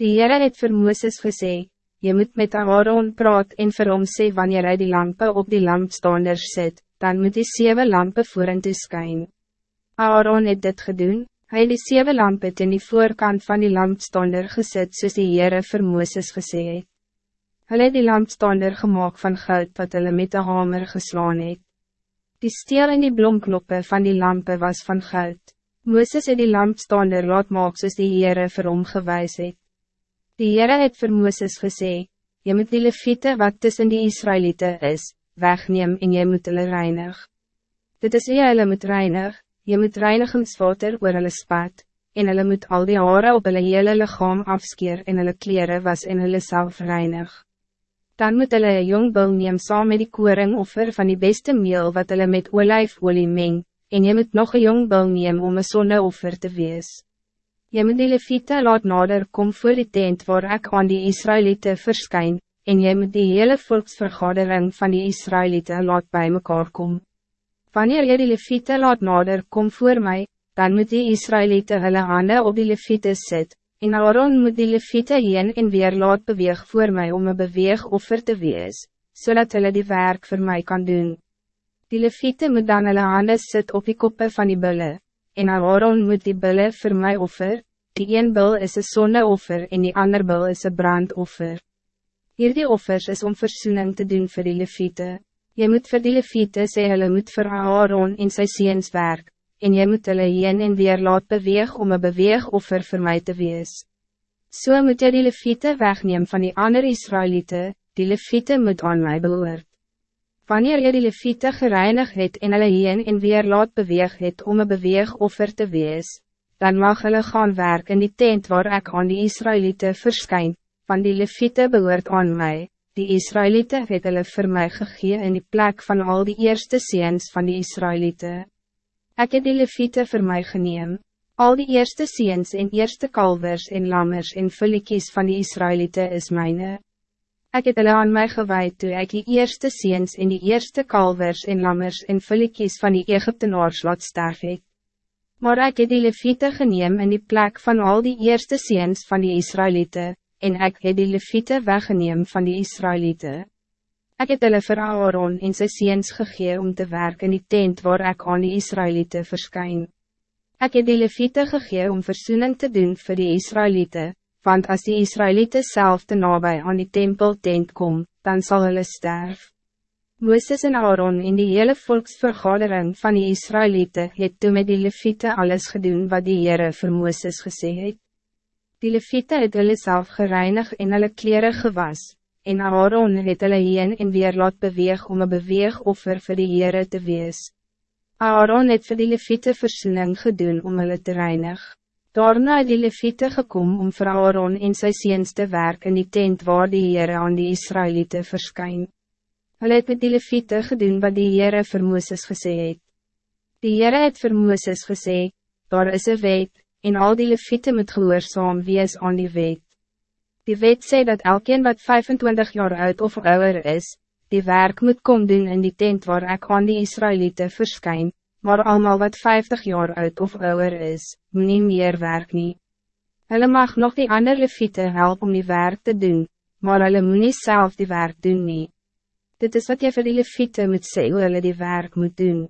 Die Heere het vir Mooses gesê, Je moet met Aaron praat en vir hom sê wanneer hy die lampen op die lampstanders zet, dan moet die zeven lampen voor en skyn. Aaron het dit gedoen, hy het die zeven lampen in die voorkant van die lampstander gezet soos die Heere vir Mooses gesê het. Hulle het die lampstander gemaakt van goud wat hulle met de hamer geslaan het. Die steel en die blomknoppen van die lampen was van goud. Mooses het die lampstander laat maak soos die Heere vir hom gewys het. Die Heere het vir Mooses gesê, Je moet die leviete wat tussen die Israëlieten is, wegneem en je moet hulle reinig. Dit is jy hulle moet reinig, je moet reinigingswater oor hulle spat, en hulle moet al die haren op hulle hele lichaam afskeer en hulle kleren was en hulle self reinig. Dan moet hulle een jong bil neem saam met die koring offer van die beste meel wat hulle met olijfolie meng, en je moet nog een jong bil neem om een sonneoffer te wees. Je moet die leviete laat nader kom voor die tent waar ik aan die Israëlieten verskyn, en je moet die hele volksvergadering van die Israëlieten laat bij mekaar kom. Wanneer je die leviete laat nader kom voor mij, dan moet die Israëlieten hulle hande op die leviete sit, En Aaron moet die leviete heen en weer laat beweeg voor mij om een beweeg offer te wees, zodat hulle die werk voor mij kan doen. Die leviete moet dan hulle hande sit op die koppen van die bulle, en Aaron moet die bulle voor mij offer, die een bul is een zonneoffer en die ander bul is een brandoffer. Hier die offers is om verzoening te doen voor die leviete. Je moet voor die leviete sê hulle moet voor Aaron in sy seens werk, en jy moet hulle heen en weer laat beweeg om een beweegoffer voor mij te wees. Zo so moet jy die leviete wegneem van die andere Israëlieten, die leviete moet aan mij behoort. Wanneer jy die leviete gereinig het en hulle heen en weer laat beweeg het om een beweegoffer te wees, dan mag hulle gaan werk in die tent waar ik aan die Israëlieten verskyn, van die leviete behoort aan mij. Die Israëlieten het hulle vir my gegee in die plek van al die eerste seens van die Israëlieten. Ik heb die leviete voor mij geneem, al die eerste ziens en eerste kalvers en lammers en vullikies van die Israëlieten is mijne. Ik heb hulle aan mij gewijd toe ik die eerste ziens en die eerste kalvers en lammers en vullikies van die Egyptenaars laat sterf het. Maar ik heb die leviete geneem in die plek van al die eerste ziens van die Israëlieten, en ik heb die leviete weggeneem van die Israëlieten. Ik het hulle vir Aaron en sy seens gegee om te werken in die tent waar ik aan die Israëlieten verskyn. Ik het die Levite gegee om verzoening te doen voor die Israëlieten, want als die Israëlieten zelf te nabij aan die tempel tent kom, dan zal hulle sterf. Mooses en Aaron in die hele volksvergadering van die Israëlieten het toe met die Levite alles gedoen wat die Heere vir Mooses gesê het. Die Levite het hulle self gereinig en hulle kleren gewas, en Aaron het hulle heen en weer laat beweeg om een beweegoffer vir die Heere te wees. Aaron het vir die leviete versoening gedoen om hulle te reinig. Daarna het die leviete gekom om vir Aaron en sy seens te werk in die tent waar die Heere aan die Israëlieten verskyn. Hulle het met die leviete gedoen wat die Heere vir Mooses gesê het. Die Heere het vir Mooses gesê, daar is een wet, en al die leviete moet gehoorzaam wees aan die wet. Die wet sê dat elkeen wat 25 jaar oud of ouder is, die werk moet kom doen in die tent waar ik aan die Israëlieten verskyn, maar allemaal wat 50 jaar oud of ouder is, moet nie meer werk nie. Hulle mag nog die andere leviete help om die werk te doen, maar hulle moet nie self die werk doen nie. Dit is wat jy vir die leviete moet sê hoe hulle die werk moet doen.